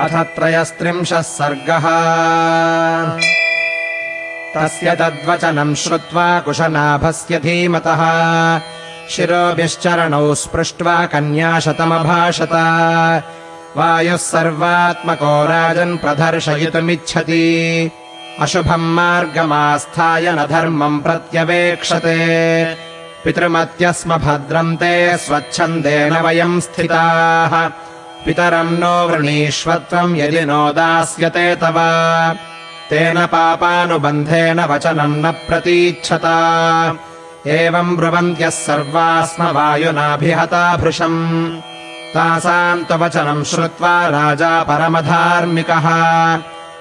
अथ त्रयस्त्रिंशः सर्गः। तस्य तद्वचनम् श्रुत्वा कुशनाभस्य धीमतः। शिरोभिश्चरणौ स्पृष्ट्वा कन्याशतमभाषत। वायुः सर्वात्मको राजन् प्रदर्शयितुमिच्छति। अशुभम् मार्गमास्थाय न धर्मम् प्रत्यवेक्षते। पितृमत्यस्म भद्रम् ते स्वच्छन्देन वयम् स्थिताः पितरम् नो वृणीष्वत्वम् यदि नो दास्यते तव। तेन पापानुबन्धेन वचनम् न प्रतीच्छता। एवम् ब्रुवन्त्यः सर्वा स्म वायुनाभिहता भृशम्। तासाम् वचनम् श्रुत्वा राजा परमधार्मिकः।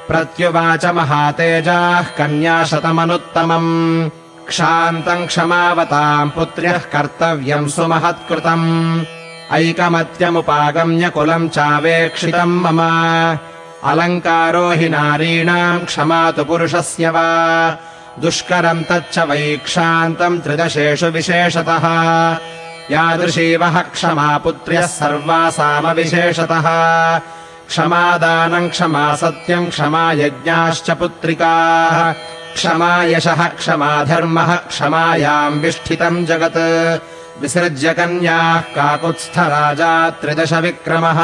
प्रत्युवाच महातेजाः कन्याशतमनुत्तमम् क्षान्तम् क्षमावताम् पुत्र्यः कर्तव्यम् सुमहत्कृतम् ऐकमत्यमुपागम्य कुलम् चावेक्षितम् मम। अलङ्कारो हि नारीणाम् क्षमा तु पुरुषस्य वा। दुष्करम् तच्च वैक्षान्तम् त्रिदशेषु विशेषतः। यादृशी वः क्षमा पुत्र्यः सर्वासामविशेषतः क्षमादानम् क्षमा सत्यम् क्षमा यज्ञाश्च पुत्रिकाः। क्षमा यशः क्षमा धर्मः क्षमायाम् विष्ठितम् जगत् विसृज्य कन्याः काकुत्स्थ राजा त्रिदश विक्रमः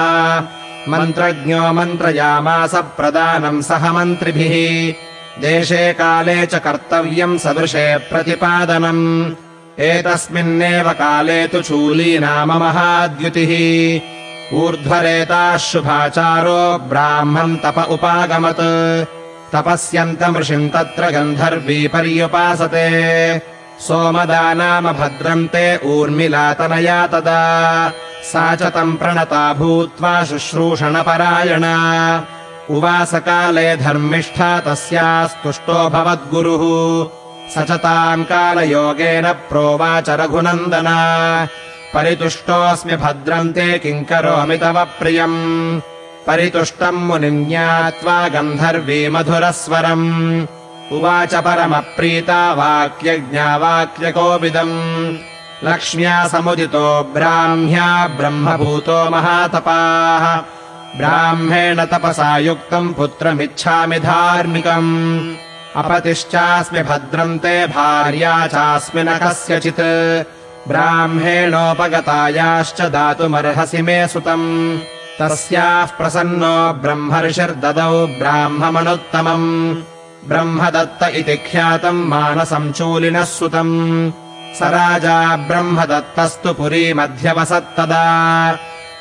मन्त्रज्ञो मन्त्रयामास प्रदानम् सह मन्त्रिभिः। देशे काले च कर्तव्यम् सदृशे प्रतिपादनम्। एतस्मिन्नेव काले तु चूली नाम महाद्युतिः। ऊर्ध्वरेताः शुभाचारो ब्राह्मम् तप उपागमत्। तपस्यन्तमृषिम् तत्र गन्धर्वी पर्युपासते सोमदा नाम भद्रम् ते ऊर्मिलातनया तदा। सा च तम् प्रणता भूत्वा शुश्रूषणपरायणा। उवासकाले धर्मिष्ठा तस्यास्तुष्टो भवद्गुरुः। स च ताम् कालयोगेन प्रोवाच रघुनन्दन। परितुष्टोऽस्मि भद्रम् ते किम् करोमि तव प्रियम्। परितुष्टम् मुनिम् ज्ञात्वा गन्धर्वी मधुरस्वरम् उवाच परमप्रीता वाक्यज्ञा वाक्यकोविदम् लक्ष्म्या समुदितो ब्राह्म्या ब्रह्मभूतो महातपाः। ब्राह्मेण तपसा युक्तम् पुत्रमिच्छामि धार्मिकम्। अपतिश्चास्मि भद्रम् ते भार्या चास्मि न कस्यचित्। ब्राह्मेणोपगतायाश्च दातुमर्हसि मे सुतम्। तस्याः प्रसन्नो ब्रह्मर्षिर्ददौ ब्राह्ममनुत्तमम् ब्रह्मदत्त इति ख्यातम् मानसम् चूलिनः सुतम्। स राजा ब्रह्मदत्तस्तु पुरीमध्यवसत्तदा।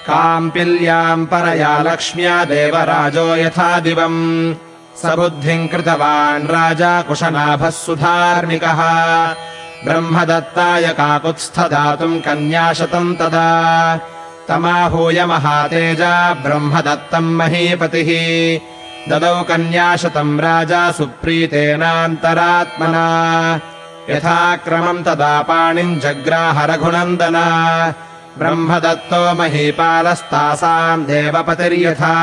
काम्पिल्याम् परया लक्ष्म्या देवराजो यथा दिवम् स बुद्धिम् कृतवान् राजा कुशनाभः सुधार्मिकः। ब्रह्मदत्ताय काकुत्स्थ दातुम् कन्याशतम् तदा। तमाहूय महातेजा ब्रह्मदत्तम् महीपतिः ददौ कन्याशतम् राजा सुप्रीतेनान्तरात्मना। यथाक्रमम् तदा पाणिम् जग्राह रघुनन्दन ब्रह्मदत्तो महीपालस्तासाम् देवपतिर्यथा।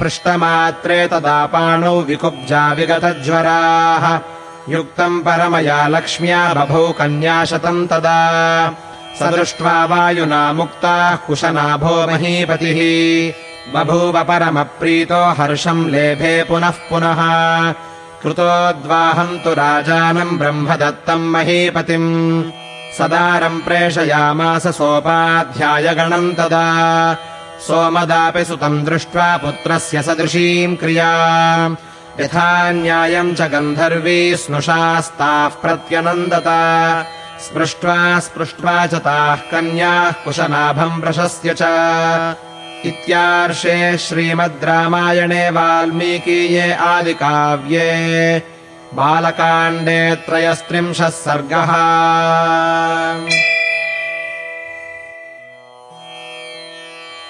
पृष्टमात्रे तदा पाणौ विकुब्जा विगतज्वराः। युक्तम् परमया लक्ष्म्या बभौ कन्याशतम् तदा। स दृष्ट्वा वायुना मुक्ताः कुशनाभो महीपतिः बभूव परमप्रीतो हर्षम् लेभे पुनः पुनः। कृतोद्वाहम् तु राजानम् ब्रह्मदत्तम् महीपतिम्। सदारम् प्रेषयामास सोपाध्यायगणम् तदा। सोमदापि सुतम् दृष्ट्वा पुत्रस्य सदृशीम् क्रिया। यथा न्यायम् च गन्धर्वी स्नुषास्ताः प्रत्यनन्दत। स्पृष्ट्वा स्पृष्ट्वा च ताः कन्याः कुशनाभम् प्रशस्य च इत्यार्षे श्रीमद् रामायणे वाल्मीकीये आदिकाव्ये बालकाण्डे त्रयस्त्रिंशः सर्गः